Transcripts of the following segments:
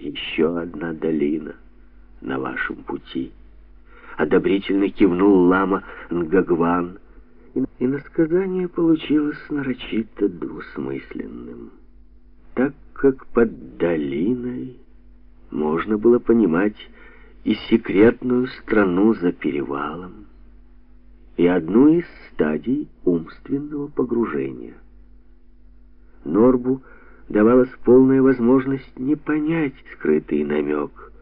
Еще одна долина на вашем пути. Одобрительно кивнул лама Нгагван, и насказание получилось нарочито двусмысленным, так как под долиной можно было понимать и секретную страну за перевалом, и одну из стадий умственного погружения. Норбу давалась полная возможность не понять скрытый намек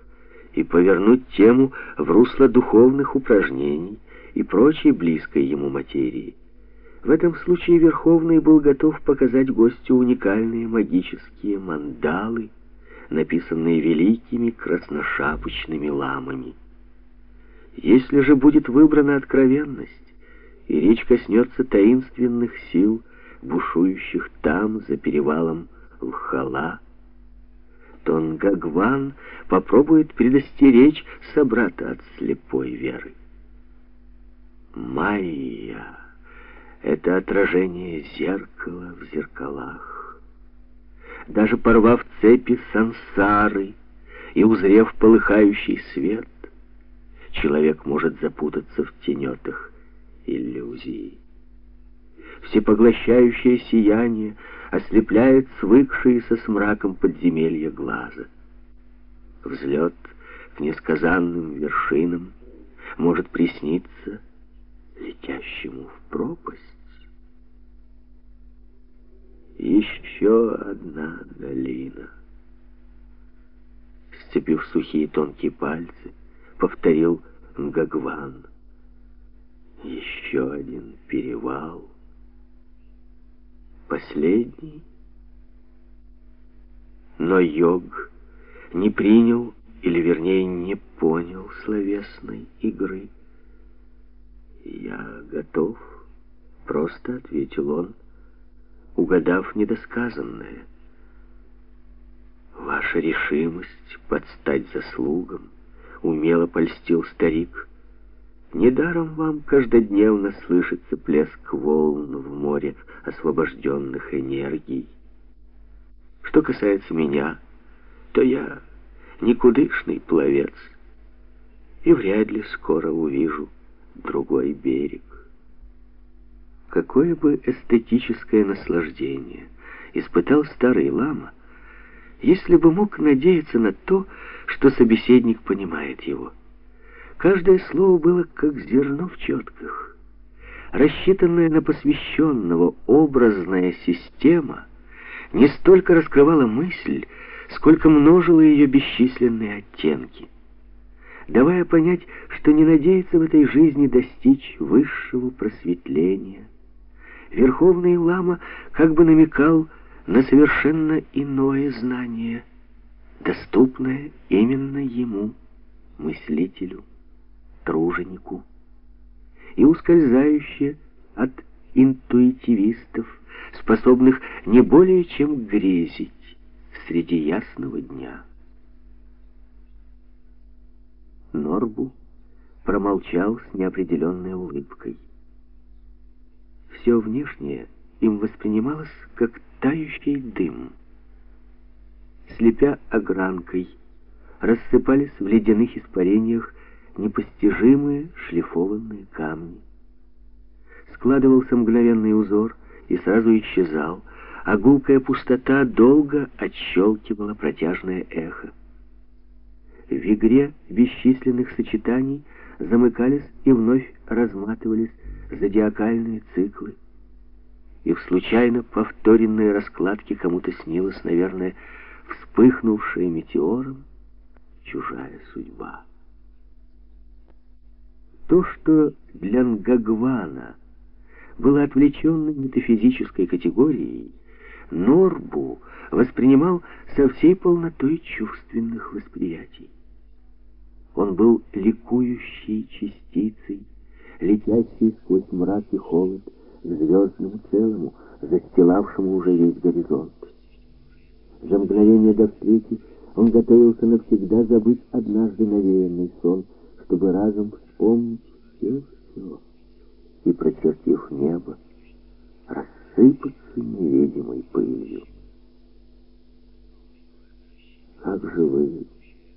и повернуть тему в русло духовных упражнений и прочей близкой ему материи. В этом случае Верховный был готов показать гостю уникальные магические мандалы, написанные великими красношапочными ламами. Если же будет выбрана откровенность, и речь коснется таинственных сил, бушующих там, за перевалом Лхала, то Нгагван попробует предостеречь собрата от слепой веры. Майя — это отражение зеркала в зеркалах. Даже порвав цепи сансары и узрев полыхающий свет, человек может запутаться в тенетах иллюзии. Всепоглощающее сияние ослепляет свыкшиеся с мраком подземелья глаза. Взлет к несказанным вершинам может присниться летящему в пропасть. Еще одна долина. Сцепив сухие тонкие пальцы, повторил Нгагван. Еще один перевал. Последний. Но йог не принял, или вернее не понял словесной игры. «Я готов», — просто ответил он, угадав недосказанное. «Ваша решимость подстать заслугам», — умело польстил старик. «Недаром вам каждодневно слышится плеск волн в море освобожденных энергий. Что касается меня, то я никудышный пловец, и вряд ли скоро увижу другой берег. Какое бы эстетическое наслаждение испытал старый лама, если бы мог надеяться на то, что собеседник понимает его. Каждое слово было как зерно в четках. Рассчитанная на посвященного образная система не столько раскрывала мысль, сколько множила ее бесчисленные оттенки давая понять, что не надеется в этой жизни достичь высшего просветления. Верховный лама как бы намекал на совершенно иное знание, доступное именно ему, мыслителю, труженику, и ускользающее от интуитивистов, способных не более чем грезить среди ясного дня. Норбу промолчал с неопределенной улыбкой. Все внешнее им воспринималось как тающий дым. Слепя огранкой, рассыпались в ледяных испарениях непостижимые шлифованные камни. Складывался мгновенный узор и сразу исчезал, а гулкая пустота долго отщелкивала протяжное эхо. В игре бесчисленных сочетаний замыкались и вновь разматывались зодиакальные циклы. И в случайно повторенной раскладке кому-то снилась, наверное, вспыхнувшая метеором чужая судьба. То, что для Нгагвана было отвлеченной метафизической категорией, Норбу воспринимал со всей полнотой чувственных восприятий. Он был ликующей частицей, летящей сквозь мрак и холод к звездному целому, застилавшему уже весь горизонт. За мгновение до встречи он готовился навсегда забыть однажды навеянный сон, чтобы разом вспомнить все-все и, прочертив небо, рассыпаться невидимой пылью. Как же вы